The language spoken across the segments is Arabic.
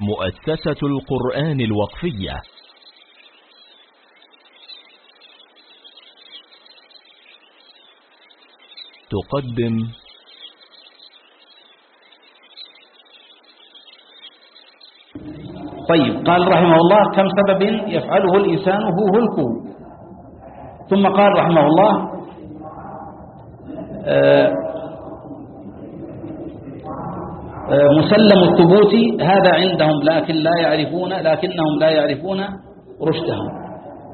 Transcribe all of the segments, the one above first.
مؤسسة القرآن الوقفية. تقدم طيب قال رحمه الله كم سبب يفعله الإنسان هو هلكه ثم قال رحمه الله مسلم الثبوت هذا عندهم لكن لا يعرفون لكنهم لا يعرفون رشدهم.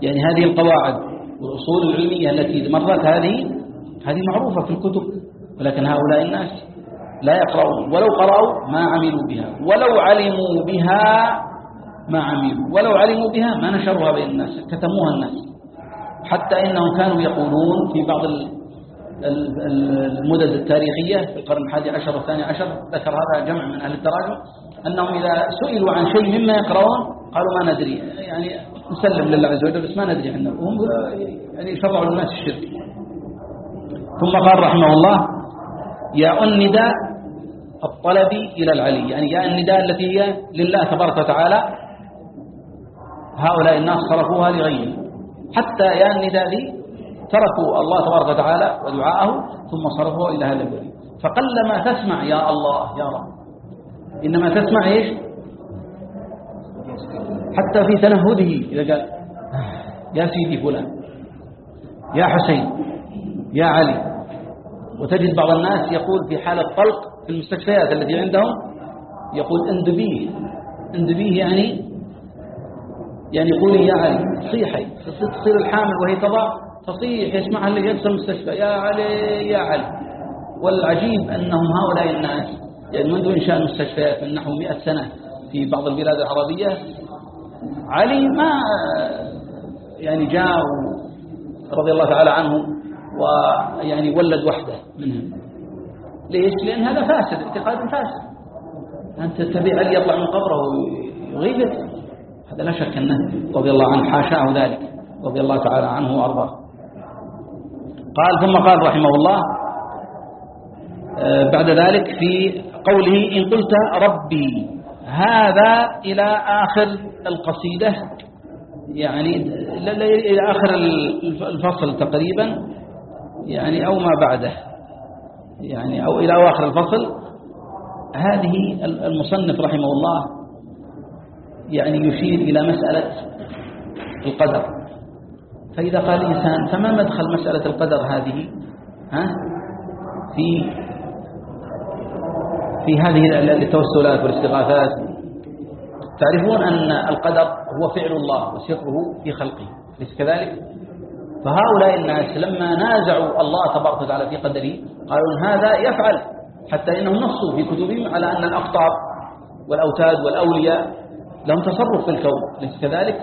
يعني هذه القواعد والأصول العلمية التي مرت هذه هذه معروفة في الكتب ولكن هؤلاء الناس لا يقرؤون. ولو قرأوا ما عملوا بها ولو علموا بها ما عملوا ولو علموا بها ما نشروها بين الناس كتموها الناس. حتى إنهم كانوا يقولون في بعض المدد التاريخية في القرن الحادي عشر والثاني عشر ذكر هذا جمع من أهل التراجم أنهم إذا سئلوا عن شيء مما يقرؤون قالوا ما ندري يعني نسلم لله عز وجل بس ما ندري عنه وهم يعني شرعوا للناس الشرك. ثم قال رحمه الله يا النداء الطلب إلى العلي. يعني يا النداء التي هي لله تبارك وتعالى هؤلاء الناس صرفوها لغيره حتى يا النداء ذي تركوا الله تبارك وتعالى ودعاءه ثم صرفوه إلى هذا الولي فقلما تسمع يا الله يا رب. إنما تسمع إيش؟ حتى في تنهده. إذا قال يا سيدي فلان يا حسين يا علي. وتجد بعض الناس يقول في حالة طلق في المستشفيات التي عندهم يقول اندبيه اندبيه يعني يعني قولي يا علي صيحي تصير الحامل وهي تضع تصيح يسمعها اللي يدخل المستشفى. يا علي يا علي. والعجيب أنهم هؤلاء الناس يعني منذ إنشاء المستشفيات من نحو 100 سنة في بعض البلاد العربية. علي ما يعني جاء رضي الله تعالى عنه ويعني ولد وحده منهم. ليش؟ لأن هذا فاسد اعتقاد فاسد. أنت تبي علي يطلع من قبره ويغيبك؟ هذا لا شك أنه رضي الله عنه حاشاه ذلك رضي الله تعالى عنه وأرضاه. قال ثم قال رحمه الله آه، بعد ذلك في قوله إن قلت ربي هذا إلى آخر القصيدة يعني إلى آخر الفصل تقريبا يعني أو ما بعده يعني أو إلى آخر الفصل. هذه المصنف رحمه الله يعني يشير إلى مسألة القدر. فإذا قال الإنسان فما مدخل مسألة القدر هذه؟ ها؟ في في هذه التوسلات والاستغاثات. تعرفون أن القدر هو فعل الله وسره في خلقه ليس كذلك؟ فهؤلاء الناس لما نازعوا الله تبارك وتعالى في قدره قالوا هذا يفعل حتى إنهم نصوا في كتبهم على أن الأقطار والأوتاد والأولياء لهم تصرف في الكون ليس كذلك؟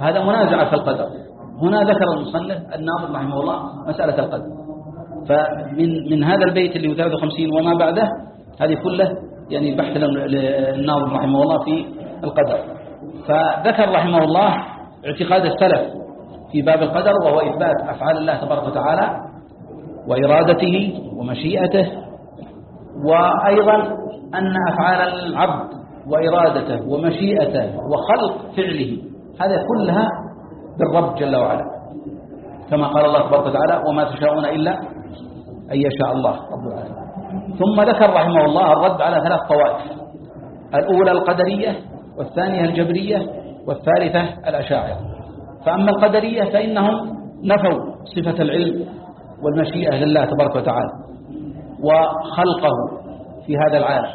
هذا منازعة في القدر. هنا ذكر المصنف الناظر رحمه الله مسألة القدر فمن من هذا البيت اللي هو 53 وما بعده هذه كله يعني بحث الناظر رحمه الله في القدر فذكر رحمه الله اعتقاد السلف في باب القدر وهو إثبات أفعال الله تبارك وتعالى وإرادته ومشيئته وأيضا أن أفعال العبد وإرادته ومشيئته وخلق فعله هذا كلها بالرب جل وعلا. كما قال الله تبارك وتعالى وما تشاءون إلا أن يشاء الله. رب العالمين. ثم ذكر رحمه الله الرد على ثلاث طوائف الأولى القدرية والثانية الجبرية والثالثة الأشاعرة. فأما القدرية فإنهم نفوا صفة العلم والمشيئة لله تبارك وتعالى وخلقه في هذا العالم.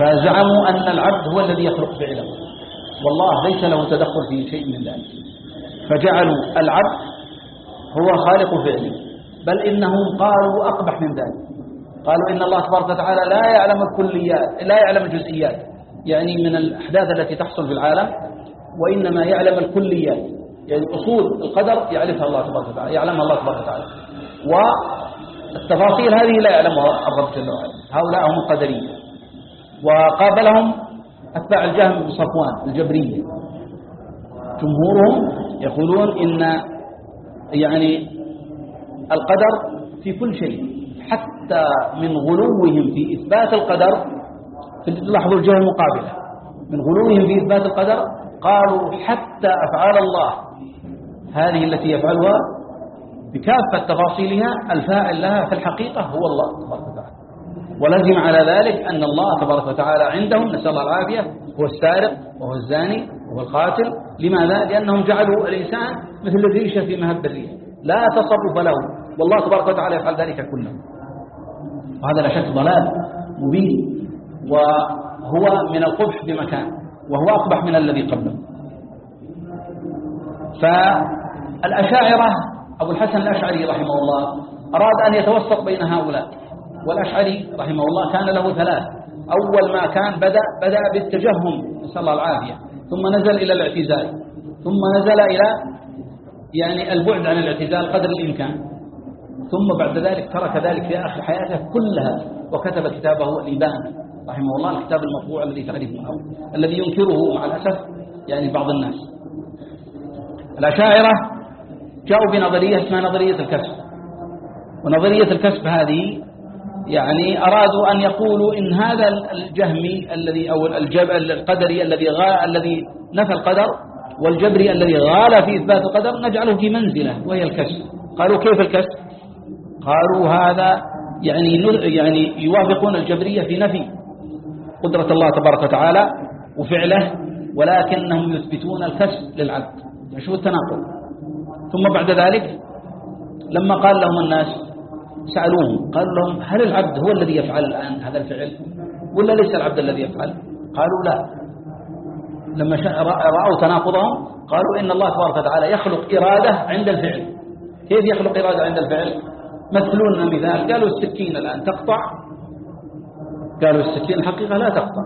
فزعموا أن العبد هو الذي يخلق فعله والله ليس له تدخل في شيء من ذلك. فجعلوا العبد هو خالق فعله. بل إنهم قالوا أقبح من ذلك. قالوا إن الله تبارك وتعالى لا يعلم الكليات لا يعلم الجزئيات يعني من الأحداث التي تحصل في العالم وإنما يعلم الكليات. يعني أصول القدر يعرفها الله تبارك وتعالى يعلمها الله تبارك وتعالى. والتفاصيل هذه لا يعلمها الرب جل وعلا. هؤلاء هم القدرية. وقابلهم أتباع الجهم بن صفوان الجبرية. جمهورهم يقولون إن يعني القدر في كل شيء حتى من غلوهم في إثبات القدر لاحظوا الجهة المقابلة من غلوهم في إثبات القدر قالوا حتى أفعال الله هذه التي يفعلها بكافة تفاصيلها الفاعل لها في الحقيقة هو الله. ولزم على ذلك أن الله تبارك وتعالى عندهم نسأل الله العافية هو السارق وهو الزاني وهو القاتل. لماذا؟ لأنهم جعلوا الإنسان مثل الريشة في مهب الريح. لا تصرف له والله تبارك وتعالى يفعل ذلك كله وهذا لا شك ضلال مبين. وهو من القبح بمكان. وهو أقبح من الذي قبله. فالأشاعرة أبو الحسن الأشعري رحمه الله أراد أن يتوسط بين هؤلاء. والأشعري رحمه الله كان له ثلاث. أول ما كان بدأ بدأ بالتجهم نسأل الله العافية. ثم نزل إلى الاعتزال. ثم نزل إلى يعني البعد عن الاعتزال قدر الإمكان. ثم بعد ذلك ترك ذلك في آخر حياته كلها وكتب كتابه الإبان رحمه الله الكتاب المطبوع الذي تعرفونه الذي ينكره مع الأسف يعني بعض الناس. الأشاعرة جاءوا بنظرية اسمها نظرية الكسب. ونظرية الكسب هذه يعني أرادوا أن يقولوا إن هذا الجهمي الذي أو الجب القدري الذي غا الذي نفى القدر والجبري الذي غال في إثبات القدر نجعله في منزلة وهي الكسب قالوا كيف الكسب قالوا هذا يعني يعني يوافقون الجبرية في نفي قدرة الله تبارك وتعالى وفعله ولكنهم يثبتون الكسب للعبد. شو التناقض؟ ثم بعد ذلك لما قال لهم الناس سألوهم قال لهم هل العبد هو الذي يفعل الآن هذا الفعل؟ ولا ليس العبد الذي يفعل؟ قالوا لا. لما رأوا تناقضهم قالوا إن الله تبارك وتعالى يخلق إرادة عند الفعل. كيف يخلق إرادة عند الفعل؟ مثلون مثال قالوا السكين الآن تقطع. قالوا السكين الحقيقة لا تقطع.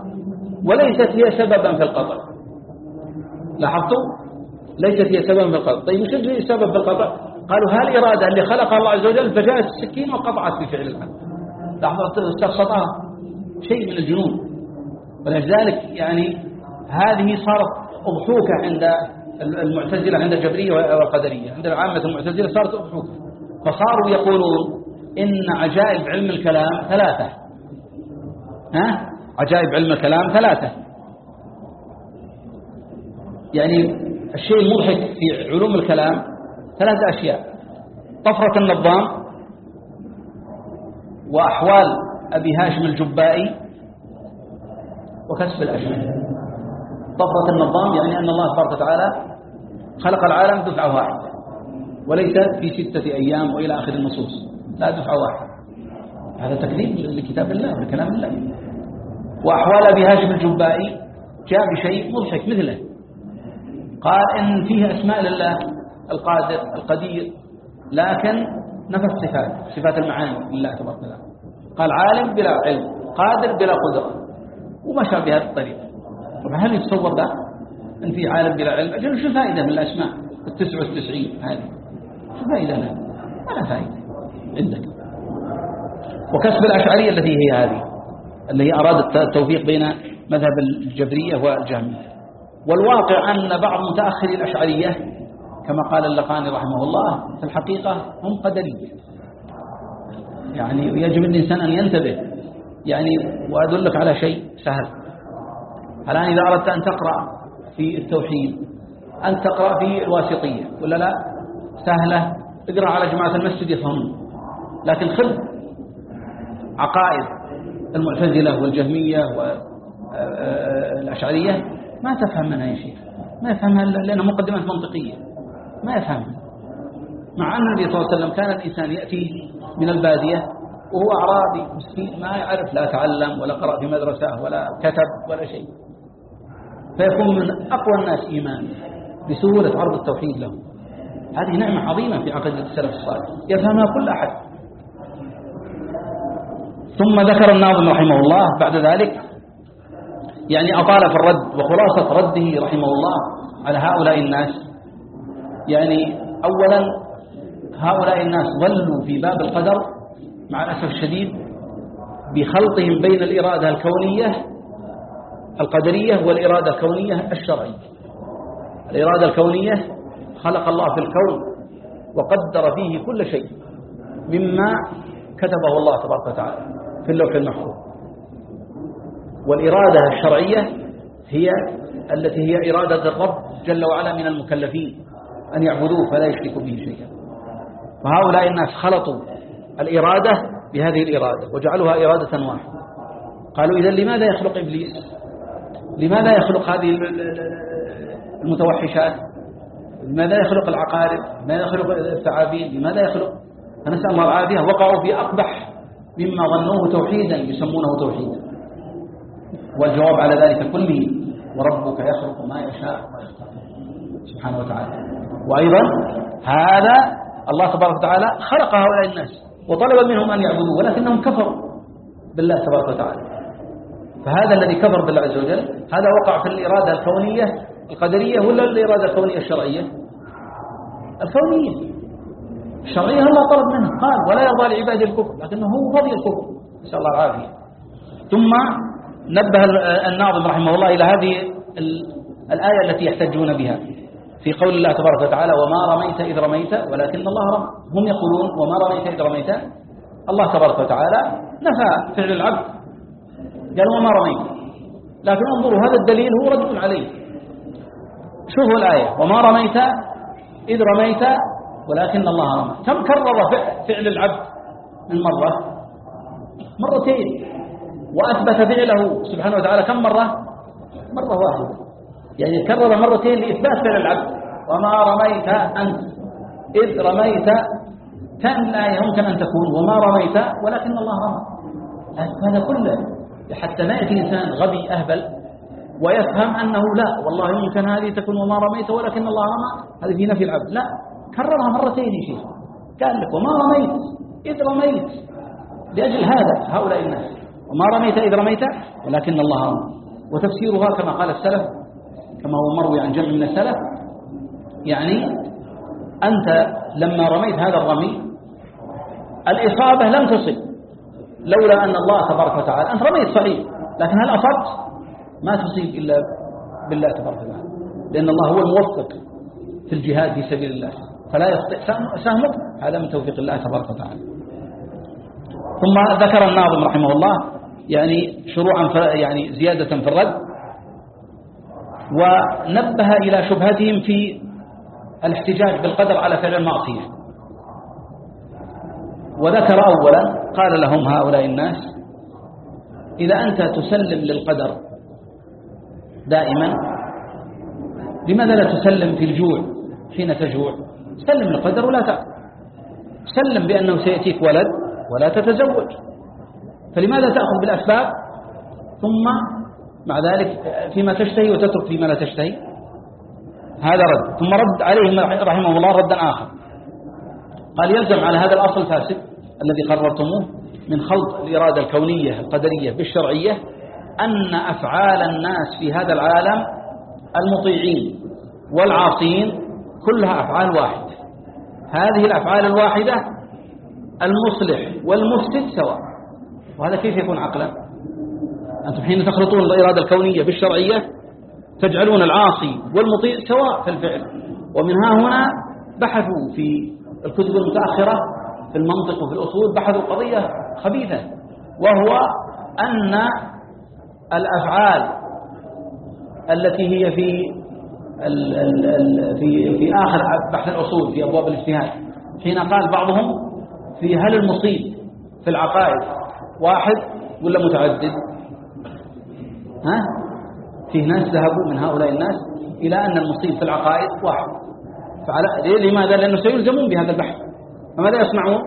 وليست هي سببا في القطع. لاحظتوا؟ ليست هي سببا في القطع. طيب وش سبب في القطع؟ قالوا هل الإرادة اللي خلقها الله عز وجل؟ فجاءت السكين وقطعت بفعل العبد. لاحظت استخطأها شيء من الجنون. ولذلك يعني هذه صارت أضحوكة عند المعتزلة عند الجبرية والقدرية. عند عامة المعتزلة صارت أضحوكة. فصاروا يقولون إن عجائب علم الكلام ثلاثة. ها؟ عجائب علم الكلام ثلاثة. يعني الشيء المضحك في علوم الكلام ثلاثة أشياء. طفرة النظام وأحوال أبي هاشم الجبائي وكسب الأشياء طفرة النظام يعني أن الله تبارك وتعالى خلق العالم دفعة واحدة وليس في ستة أيام وإلى آخر النصوص. لا دفعة واحدة. هذا تكذيب لكتاب الله ولكلام الله. وأحوال أبي هاشم الجبائي جاء بشيء مضحك مثله. قال إن فيه أسماء لله. القادر القدير لكن نفى الصفات صفات المعاني لله تبارك وتعالى. قال عالم بلا علم قادر بلا قدرة ومشى بهذه الطريقة طب هل يتصور أن في عالم بلا علم أجل شو فائدة من الأسماء؟ التسع والتسعين هذه. شو فائدة لها؟ ما فائدة. عندك. وكسب الأشعرية التي هي هذه اللي هي أرادت التوفيق بين مذهب الجبرية والجهمية. والواقع أن بعض متأخري الأشعرية كما قال اللقاني رحمه الله في الحقيقة هم قدرية يعني يجب الإنسان أن ينتبه. يعني وأدلك على شيء سهل. الآن إذا أردت أن تقرأ في التوحيد أن تقرأ في الواسطية ولا لا؟ سهلة. اقرأ على جماعة المسجد يفهمون. لكن خذ عقائد المعتزلة والجهمية والأشعرية ما تفهم منها يا شيخ. ما يفهمها لأنها مقدمات منطقية. ما يفهمها مع أن النبي صلى الله عليه وسلم كان الإنسان يأتي من البادية وهو أعرابي مسكين ما يعرف لا تعلم ولا قرأ في مدرسة ولا كتب ولا شيء. فيكون من أقوى الناس إيمانا بسهولة عرض التوحيد له. هذه نعمة عظيمة في عقيدة السلف الصالح. يفهمها كل أحد. ثم ذكر الناظم رحمه الله بعد ذلك يعني أطال في الرد وخلاصة رده رحمه الله على هؤلاء الناس. يعني أولا هؤلاء الناس ظلوا في باب القدر مع الأسف الشديد بخلطهم بين الإرادة الكونية القدرية والإرادة الكونية الشرعية. الإرادة الكونية خلق الله في الكون وقدر فيه كل شيء مما كتبه الله تبارك وتعالى في اللوح المحفوظ. والإرادة الشرعية هي التي هي إرادة الرب جل وعلا من المكلفين. أن يعبدوه فلا يشركوا به شيئا. فهؤلاء الناس خلطوا الإرادة بهذه الإرادة وجعلوها إرادة واحدة. قالوا إذا لماذا يخلق إبليس؟ لماذا يخلق هذه المتوحشات؟ لماذا يخلق العقارب؟ لماذا يخلق الثعابين؟ لماذا يخلق؟ فنسأل الله العافية وقعوا في أقبح مما ظنوه توحيدا يسمونه توحيدا. والجواب على ذلك كله وربك يخلق ما يشاء ويختار. سبحانه وتعالى. وأيضا هذا الله تبارك وتعالى خلق هؤلاء الناس وطلب منهم أن يعبدوه ولكنهم كفروا بالله تبارك وتعالى. فهذا الذي كفر بالله عز وجل هذا وقع في الإرادة الكونية القدرية ولا الإرادة الكونية الشرعية؟ الكونية. الشرعية الله طلب منه. قال ولا يرضى لعباده الكفر. لكنه هو فضل الكفر. نسأل الله العافية. ثم نبه الناظم رحمه الله إلى هذه الآية التي يحتجون بها. في قول الله تبارك وتعالى وما رميت إذ رميت ولكن الله رمى هم يقولون وما رميت إذ رميت الله تبارك وتعالى نفى فعل العبد. قال وما رميت. لكن انظروا هذا الدليل هو رد عليه. شوفوا الآية. وما رميت إذ رميت ولكن الله رمى. كم كرر فعل العبد من مرة؟ مرتين. وأثبت فعله سبحانه وتعالى كم مرة؟ مرة واحدة. يعني كرر مرتين لإثبات فعل العبد وما رميت أنت إذ رميت كان لا يمكن أن تكون. وما رميت ولكن الله رمى. هذا كله. حتى ما يأتي إنسان غبي أهبل ويفهم أنه لا. والله يمكن هذه تكون وما رميت ولكن الله رمى. هذه في نفي العبد لا. كررها مرتين يا شيخ. قال لك وما رميت. إذ رميت. لأجل هذا هؤلاء الناس. وما رميت إذ رميت ولكن الله رمى. وتفسيرها كما قال السلف كما هو مروي عن جمع من السلف يعني أنت لما رميت هذا الرمي الإصابة لم تصل لولا أن الله تبارك وتعالى أنت رميت صحيح لكن هل أصبت؟ ما تصيب إلا بالله تبارك وتعالى لأن الله هو الموفق في الجهاد في سبيل الله فلا يخطئ سهمك هذا من توفيق الله تبارك وتعالى. ثم ذكر الناظم رحمه الله يعني شروعا يعني زيادة في الرد ونبه إلى شبهتهم في الاحتجاج بالقدر على فعل المعصية. وذكر أولا قال لهم هؤلاء الناس إذا أنت تسلم للقدر دائما لماذا لا تسلم في الجوع حين تجوع؟ سلم للقدر ولا تأكل سلم بأنه سيأتيك ولد ولا تتزوج. فلماذا تأخذ بالأسباب؟ ثم مع ذلك فيما تشتهي وتترك فيما لا تشتهي. هذا رد. ثم رد عليهم رحمه الله ردا آخر. قال يلزم على هذا الأصل الفاسد الذي قررتموه من خلط الإرادة الكونية القدرية بالشرعية أن أفعال الناس في هذا العالم المطيعين والعاصين كلها أفعال واحدة. هذه الأفعال الواحدة المصلح والمفسد سواء. وهذا كيف يكون عقلا؟ أنتم حين تخلطون الإرادة الكونية بالشرعية تجعلون العاصي والمطيع سواء في الفعل. ومن ها هنا بحثوا في الكتب المتأخرة في المنطق وفي الأصول بحثوا قضية خبيثة وهو أن الأفعال التي هي في في في آخر بحث الأصول في أبواب الاجتهاد. حين قال بعضهم في هل المصيب في العقائد واحد ولا متعدد؟ ها؟ فيه ناس ذهبوا من هؤلاء الناس إلى أن المصيب في العقائد واحد. فعلى لماذا؟ لأنه سيلزمون بهذا البحث. فماذا يصنعون؟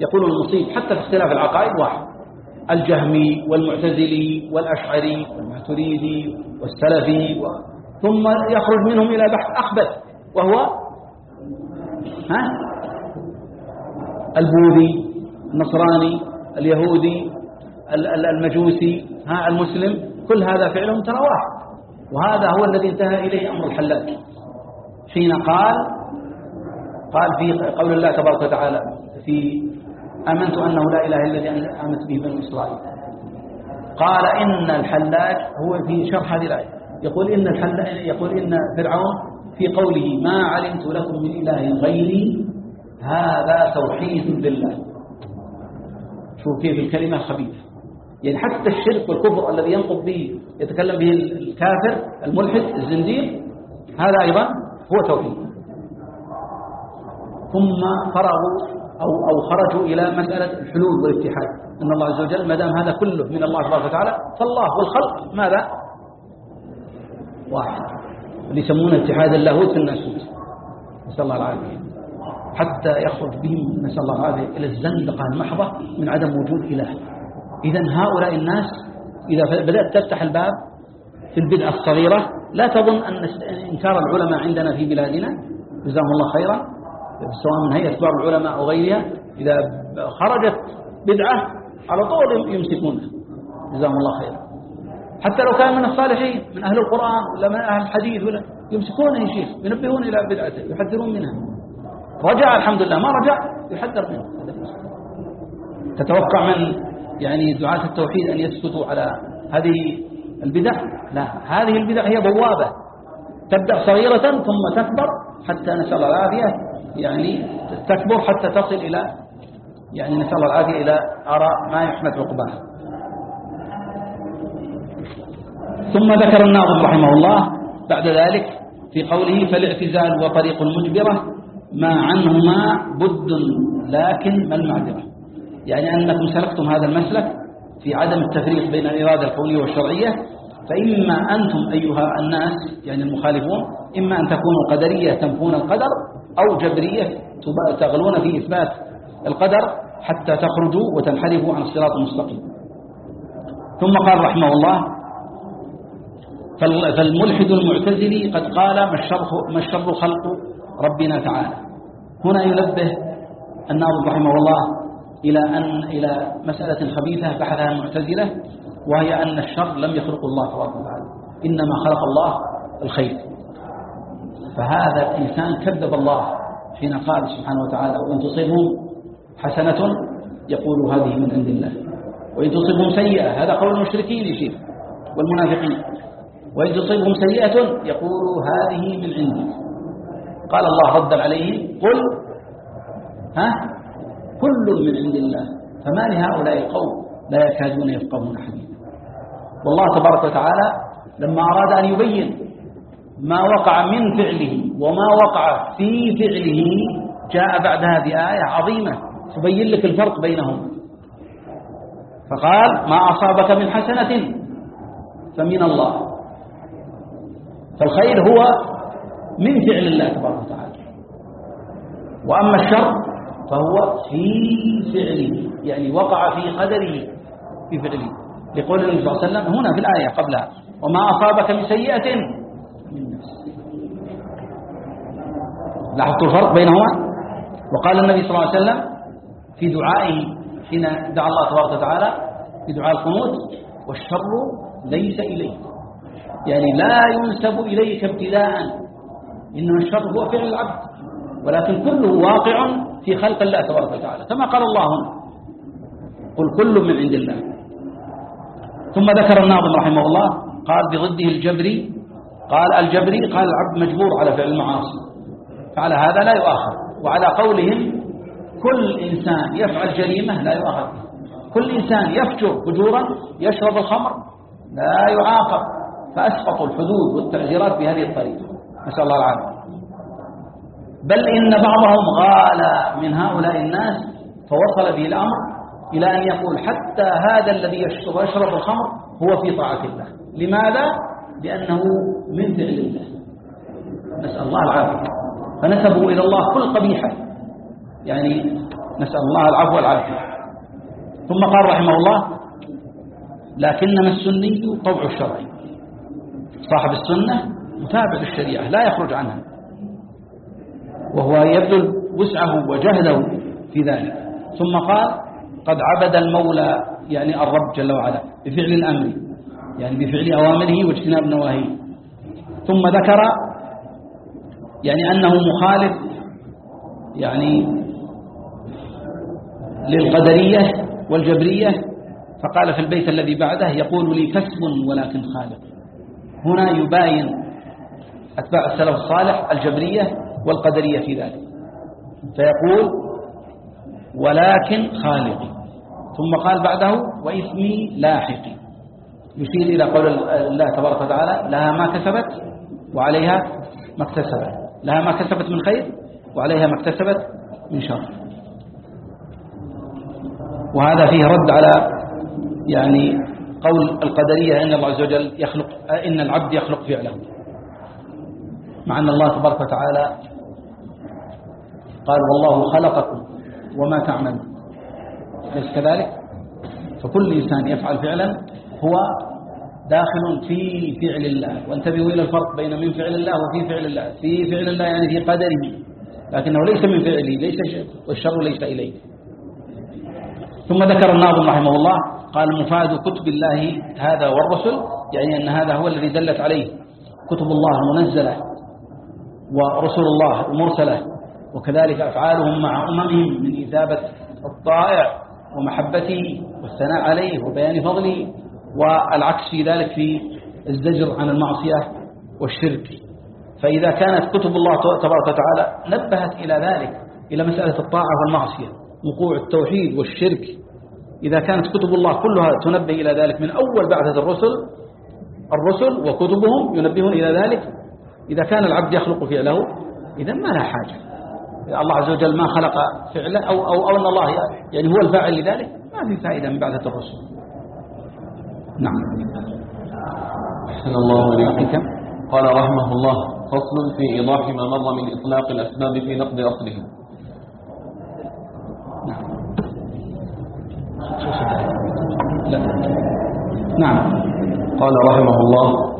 يقولون المصيب حتى في اختلاف العقائد واحد. الجهمي والمعتزلي والأشعري والمعتريدي والسلفي و... ثم يخرج منهم إلى بحث أخبث وهو ها؟ البوذي النصراني اليهودي المجوسي ها؟ المسلم. كل هذا فعلهم ترى واحد. وهذا هو الذي انتهى إليه أمر الحلاج حين قال قال في قول الله تبارك وتعالى في آمنت أنه لا إله إلا الذي آمنت به بنو إسرائيل. قال إن الحلاج هو في شرح هذه الآية. يقول إن الحلاج يقول إن فرعون في قوله ما علمت لكم من إله غيري هذا توحيد لله شوف كيف الكلمة خبيثة. يعني حتى الشرك والكفر الذي ينقض به يتكلم به الكافر الملحد الزنديق هذا أيضا هو توحيد. ثم فرغوا أو, أو خرجوا إلى مسألة الحلول والاتحاد. أن الله عز وجل ما دام هذا كله من الله تبارك وتعالى فالله والخلق ماذا؟ واحد. اللي يسمونه اتحاد اللاهوت الناسوت نسأل الله العافية. حتى يخرج بهم نسأل الله العافية إلى الزندقة المحضة من عدم وجود إله. إذا هؤلاء الناس إذا بدأت تفتح الباب في البدعة الصغيرة لا تظن أن إنكار العلماء عندنا في بلادنا جزاهم الله خيرا سواء من هيئة كبار العلماء أو غيرها إذا خرجت بدعة على طول يمسكونها جزاهم الله خيرا. حتى لو كان من الصالحين من أهل القرآن ولا من أهل الحديث ولا يمسكونه يا شيخ ينبهون إلى بدعته يحذرون منها. رجع الحمد لله ما رجع يحذر منه. تتوقع من يعني دعاة التوحيد أن يسكتوا على هذه البدع؟ لا هذه البدع هي بوابة. تبدأ صغيرة ثم تكبر حتى نسأل الله العافية. يعني تكبر حتى تصل إلى يعني نسأل الله العافية إلى آراء ما يحمد عقباها ثم ذكر الناظم رحمه الله بعد ذلك في قوله فالاعتزال وطريق المجبرة ما عنهما بد لكن ما المعذرة. يعني أنكم سلكتم هذا المسلك في عدم التفريق بين الإرادة الكونية والشرعية فإما أنتم أيها الناس يعني المخالفون إما أن تكونوا قدرية تنفون القدر أو جبرية تغلون في إثبات القدر حتى تخرجوا وتنحرفوا عن الصراط المستقيم. ثم قال رحمه الله فالملحد المعتزلي قد قال ما الشر, ما الشر خلق ربنا تعالى. هنا ينبه الناظم رحمه الله إلى أن إلى مسألة خبيثة بحثها المعتزلة وهي أن الشر لم يخلق الله تبارك وتعالى إنما خلق الله الخير. فهذا الإنسان كذب الله حين قال سبحانه وتعالى وإن تصيبهم حسنة يقول هذه من عند الله وإن تصيبهم سيئة هذا قول المشركين يشير والمنافقين وإن تصيبهم سيئة يقول هذه من عندي. قال الله رد عليه قل ها؟ كل من عند الله. فما لهؤلاء القوم؟ لا يكادون يفقهون حديثا والله تبارك وتعالى لما أراد أن يبين ما وقع من فعله وما وقع في فعله جاء بعدها بآية عظيمة تبين لك الفرق بينهم. فقال ما أصابك من حسنة فمن الله. فالخير هو من فعل الله تبارك وتعالى. وأما الشر فهو في فعله يعني وقع في قدره في فعله. لقول النبي صلى الله عليه وسلم هنا في الآية قبلها وما أصابك من سيئة لاحظتوا الفرق بينهما؟ وقال النبي صلى الله عليه وسلم في دعائه حين دعا الله تبارك وتعالى في دعاء القنوت والشر ليس إليك. يعني لا ينسب إليك ابتداء إنما الشر هو فعل العبد. ولكن كله واقع في خلق الله تبارك وتعالى. كما قال الله هنا قل كل من عند الله. ثم ذكر الناظم رحمه الله قال بضده الجبري قال الجبري قال العبد مجبور على فعل المعاصي. فعلى هذا لا يؤاخذ. وعلى قولهم كل إنسان يفعل جريمة لا يؤاخذ كل إنسان يفجر فجورا يشرب الخمر لا يعاقب. فأسقطوا الحدود والتعزيرات بهذه الطريقة. نسأل الله العافية. بل إن بعضهم غال من هؤلاء الناس فوصل به الأمر إلى أن يقول حتى هذا الذي يشرب الخمر هو في طاعة الله. لماذا؟ لأنه من فعل الله. نسأل الله العافية. فنسبوا إلى الله كل قبيحة. يعني نسأل الله العفو والعافية. ثم قال رحمه الله لكنما السني طوع الشرعي صاحب السنة متابع للشريعة لا يخرج عنها. وهو يبذل وسعه وجهده في ذلك. ثم قال قد عبد المولى يعني الرب جل وعلا بفعل الأمر يعني بفعل أوامره واجتناب نواهيه. ثم ذكر يعني أنه مخالف يعني للقدرية والجبرية فقال في البيت الذي بعده يقول لي كسب ولكن خالق. هنا يباين أتباع السلف الصالح الجبرية والقدرية في ذلك. فيقول ولكن خالقي. ثم قال بعده وإثمي لاحقي. يشير إلى قول الله تبارك وتعالى لها ما كسبت وعليها ما اكتسبت. لها ما كسبت من خير وعليها ما اكتسبت من شر. وهذا فيه رد على يعني قول القدرية أن الله عز وجل يخلق إن العبد يخلق فعله. مع أن الله تبارك وتعالى قال والله خلقكم وما تعمل ليس كذلك؟ فكل إنسان يفعل فعلا هو داخل في فعل الله. وانتبهوا إلى الفرق بين من فعل الله وفي فعل الله. في فعل الله يعني في قدره لكنه ليس من فعله ليس والشر ليس إليه. ثم ذكر الناظم رحمه الله قال مفاد كتب الله هذا والرسل يعني أن هذا هو الذي دلت عليه كتب الله المنزلة ورسل الله المرسلة. وكذلك أفعالهم مع أممهم من إثابة الطائع ومحبته والثناء عليه وبيان فضله والعكس في ذلك في الزجر عن المعصية والشرك. فإذا كانت كتب الله تبارك وتعالى نبهت إلى ذلك إلى مسألة الطاعة والمعصية وقوع التوحيد والشرك. إذا كانت كتب الله كلها تنبه إلى ذلك من أول بعثة الرسل الرسل وكتبهم ينبهون إلى ذلك. إذا كان العبد يخلق فعله إذا ما لا حاجة. الله عز وجل ما خلق فعله أو, أو, أو أن الله يعني هو الفاعل لذلك ما في فائدة من بعثة الرسل. نعم. أحسن الله إليكم قال رحمه الله فصل في إيضاح ما مر من إطلاق الأسباب في نقد أصله. لا نعم. قال رحمه الله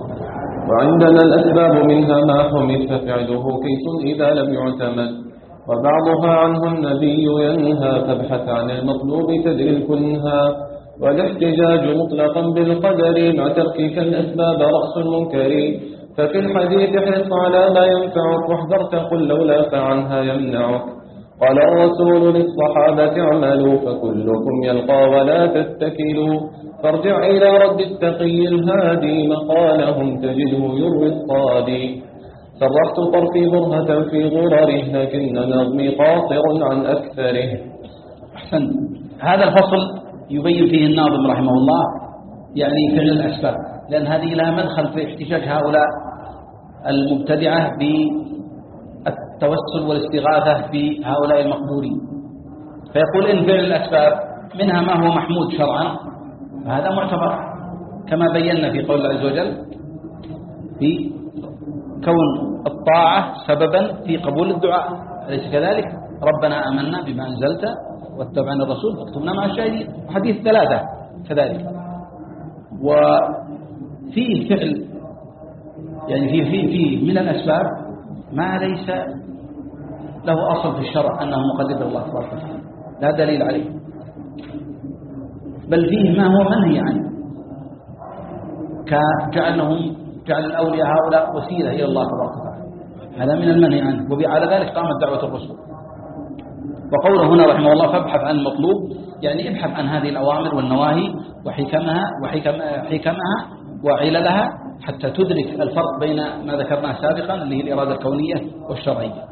وعندنا الأسباب منها ما حمد ففعله كيس إذا لم يعتمد. وبعضها عنه النبي ينهى فابحث عن المطلوب تدري الكنها والاحتجاج مطلقا بالقدر مع تركك الأسباب رأس المنكر. ففي الحديث احرص على ما ينفعك واحذر تقل لولا فعنها يمنعك. قال الرسول للصحابة اعملوا فكلكم يلقى ولا تتكلوا فارجع إلى رد التقي الهادي مقالهم تجده يروي الصادي. سرحت طرفي برهة في غرره لكن نظمي قاصر عن أكثره. أحسن. هذا الفصل يبين فيه الناظم رحمه الله يعني فعل الأسباب لأن هذه لها مدخل في احتجاج هؤلاء المبتدعة بالتوسل والاستغاثة بهؤلاء المقبورين فيقول إن فعل الأسباب منها ما هو محمود شرعا فهذا معتبر كما بينا في قول الله عز وجل في كون الطاعة سببا في قبول الدعاء. أليس كذلك؟ ربنا أمنا بما أنزلت واتبعنا الرسول فاكتبنا مع الشاهدين. حديث ثلاثة كذلك. وفيه فعل يعني فيه فيه فيه من الأسباب ما ليس له أصل في الشرع أنه مقدر الله تبارك وتعالى. لا دليل عليه. بل فيه ما هو منهي عنه. كجعلهم جعل الأولياء هؤلاء وسيلة إلى الله تبارك وتعالى. هذا من المنهي عنه. وعلى ذلك قامت دعوة الرسول وقوله هنا رحمه الله فابحث عن المطلوب يعني ابحث عن هذه الأوامر والنواهي وحكمها وحكم حكمها وعللها حتى تدرك الفرق بين ما ذكرناه سابقا اللي هي الإرادة الكونية والشرعية.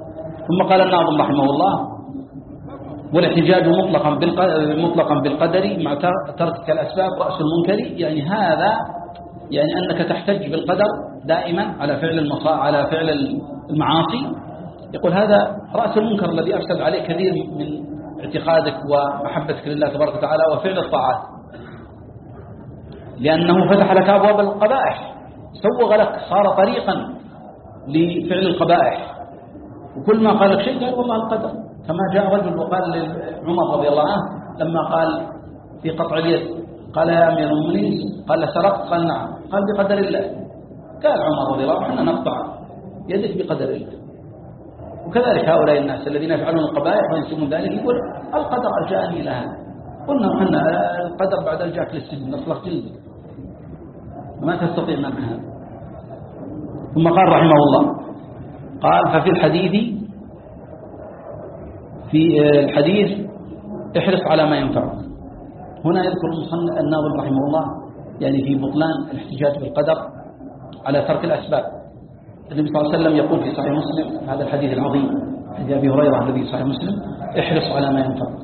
ثم قال الناظم رحمه الله والاحتجاج مطلقا مطلقا بالقدر مع ترك الأسباب رأس المنكر. يعني هذا يعني أنك تحتج بالقدر دائما على فعل المصا على فعل المعاصي. يقول هذا رأس المنكر الذي أفسد عليه كثير من اعتقادك ومحبتك لله تبارك وتعالى وفعل الطاعات. لأنه فتح لك أبواب القبائح. سوغ لك صار طريقا لفعل القبائح. وكل ما قال لك شيء قال والله القدر. كما جاء رجل وقال لعمر رضي الله عنه لما قال في قطع اليد قال يا أمير المؤمنين قال سرقت قال نعم. قال بقدر الله. قال عمر رضي الله عنه نقطع يدك بقدر الله. وكذلك هؤلاء الناس الذين يفعلون القبائح وينسبون ذلك يقول القدر ألجأني إلى هذا. قلنا إحنا القدر بعد الجاك للسجن نصلح جلدك ما تستطيع منع هذا. ثم قال رحمه الله قال ففي الحديث في الحديث احرص على ما ينفعك. هنا يذكر الناظم رحمه الله يعني في بطلان الاحتجاج بالقدر على ترك الأسباب. النبي صلى الله عليه وسلم يقول في صحيح مسلم هذا الحديث العظيم حديث أبي هريرة الذي صحيح مسلم احرص على ما ينفعك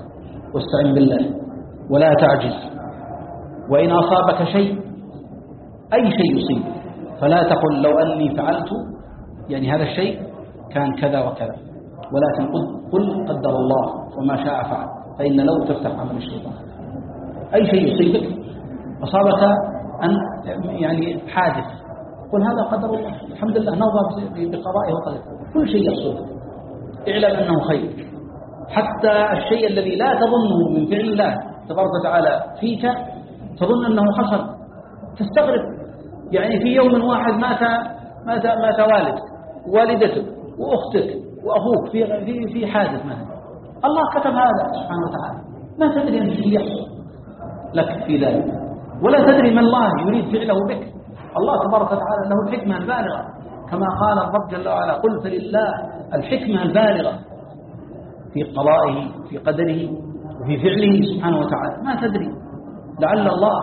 واستعن بالله ولا تعجز وإن أصابك شيء أي شيء يصيب فلا تقل لو أني فعلت. يعني هذا الشيء كان كذا وكذا ولكن قل قدر الله وما شاء فعل فإن لو تفتح عمل الشيطان. أي شيء يصيبك أصابك أن يعني حادث. قل هذا قدر الله. الحمد لله نرضى بقضائه وقدره. كل شيء يحصل اعلم أنه خير. حتى الشيء الذي لا تظنه من فعل الله تبارك وتعالى فيك تظن أنه حصل. تستغرب. يعني في يوم واحد مات مات مات والد. والدتك وأختك وأخوك في في في حادث مثلا. الله كتب هذا سبحانه وتعالى. ما تدري أن يحصل. لك في ذلك. ولا تدري ما الله يريد فعله بك. الله تبارك وتعالى له الحكمة البالغة. كما قال الرب جل وعلا قل فلله الحكمة البالغة. في قضائه في قدره وفي فعله سبحانه وتعالى. ما تدري. لعل الله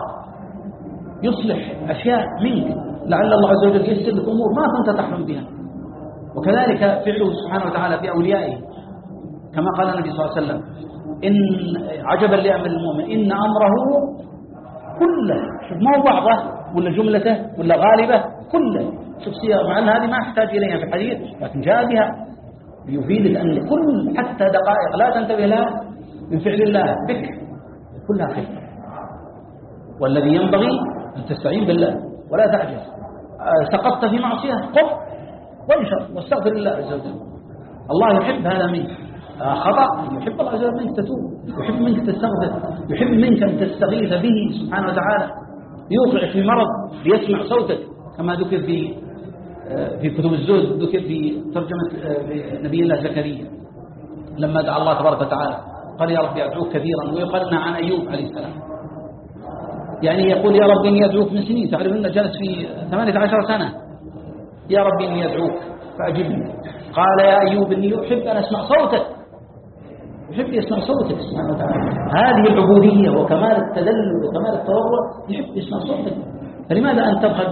يصلح أشياء منك. لعل الله عز وجل يسر لك أمور ما كنت تحلم بها. وكذلك فعله سبحانه وتعالى في أوليائه. كما قال النبي صلى الله عليه وسلم إن عجبا لأمر المؤمن. إن أمره كله. شوف ما هو بعضه ولا جملته ولا غالبه كله. شوف مع أن هذه ما أحتاج إليها في الحديث لكن جاء بها ليفيدك أن كل حتى دقائق لا تنتبه لها من فعل الله بك. كلها خير. والذي ينبغي أن تستعين بالله ولا تعجز. سقطت في معصية قم وانشر واستغفر الله عز وجل. الله يحب هذا منك. خطأ. يحب الله عز وجل منك تتوب. يحب منك تستغفر. يحب منك أن تستغيث به سبحانه وتعالى. يوقع في مرض ليسمع صوتك. كما ذكر في في كتب الزهد ذكر في ترجمة نبي الله زكريا. لما دعا الله تبارك وتعالى قال يا ربي أدعوك كثيرا ويقلنا عن أيوب عليه السلام. يعني يقول يا رب إني أدعوك من سنين. تعرف أنه جلس في 18 سنة. يا رب إني أدعوك فأجبني. قال يا أيوب إني أحب أن أسمع صوتك. يحب يسمع صوتك سبحانه وتعالى. هذه العبودية وكمال التدلل وكمال التضرع يحب يسمع صوتك. فلماذا أن تبخل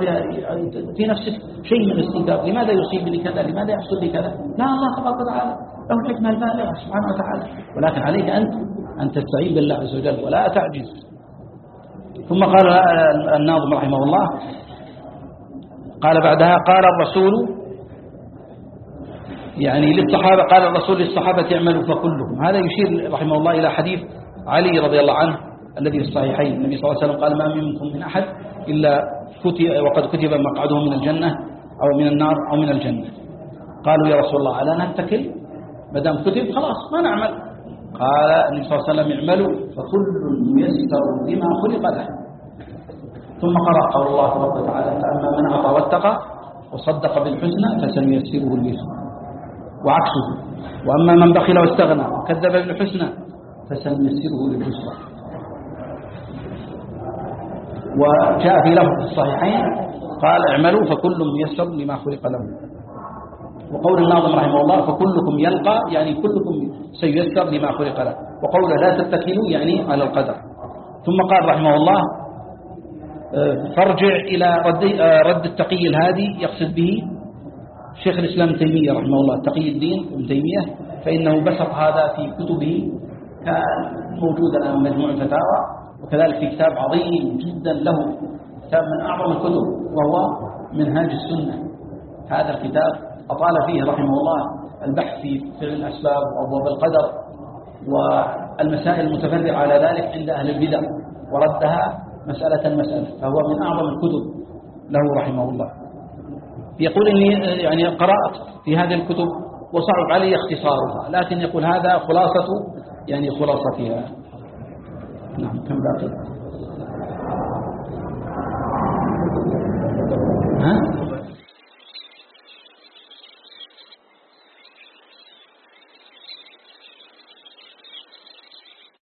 في نفسك شيء من الاستنكار لماذا يصيبني كذا؟ لماذا يحصل لي كذا؟ لا الله تبارك وتعالى له الحكمة البالغة سبحانه وتعالى. ولكن عليك أنت أن تستعين بالله عز وجل ولا تعجز. ثم قال الناظم رحمه الله قال بعدها قال الرسول يعني للصحابة قال الرسول للصحابة اعملوا فكلهم. هذا يشير رحمه الله إلى حديث علي رضي الله عنه الذي في الصحيحين. النبي صلى الله عليه وسلم قال ما منكم من أحد إلا كتب وقد كتب مقعده من الجنة أو من النار أو من الجنة. قالوا يا رسول الله ألا نتكل؟ ما دام كتب خلاص ما نعمل. قال النبي صلى الله عليه وسلم اعملوا فكل يسر بما خلق له. ثم قرأ قول الله تبارك وتعالى فأما من أعطى واتقى وصدق بالحسنى فسنيسره لليسرى وعكسه. وأما من بخل واستغنى وكذب بالحسنى فسنيسره لليسرى. وجاء في لفظ الصحيحين قال اعملوا فكل ميسر لما خلق له وقول الناظم رحمه الله فكلكم يلقى يعني كلكم سيسر لما خلق له. وقوله لا تتكلوا يعني على القدر. ثم قال رحمه الله فارجع إلى رد, رد التقي الهادي يقصد به شيخ الإسلام ابن تيمية رحمه الله تقي الدين ابن تيمية فإنه بسط هذا في كتبه كان موجود الآن مجموع الفتاوى وكذلك في كتاب عظيم جدا له كتاب من أعظم الكتب وهو منهاج السنة. هذا الكتاب أطال فيه رحمه الله البحث في فعل الأسباب وأبواب القدر والمسائل المتفرعة على ذلك عند أهل البدع وردها مسألة مسألة فهو من أعظم الكتب له رحمه الله. يقول إني يعني قرأت في هذه الكتب وصعب علي اختصارها لكن يقول هذا خلاصة يعني خلاصتها. نعم كم باقي؟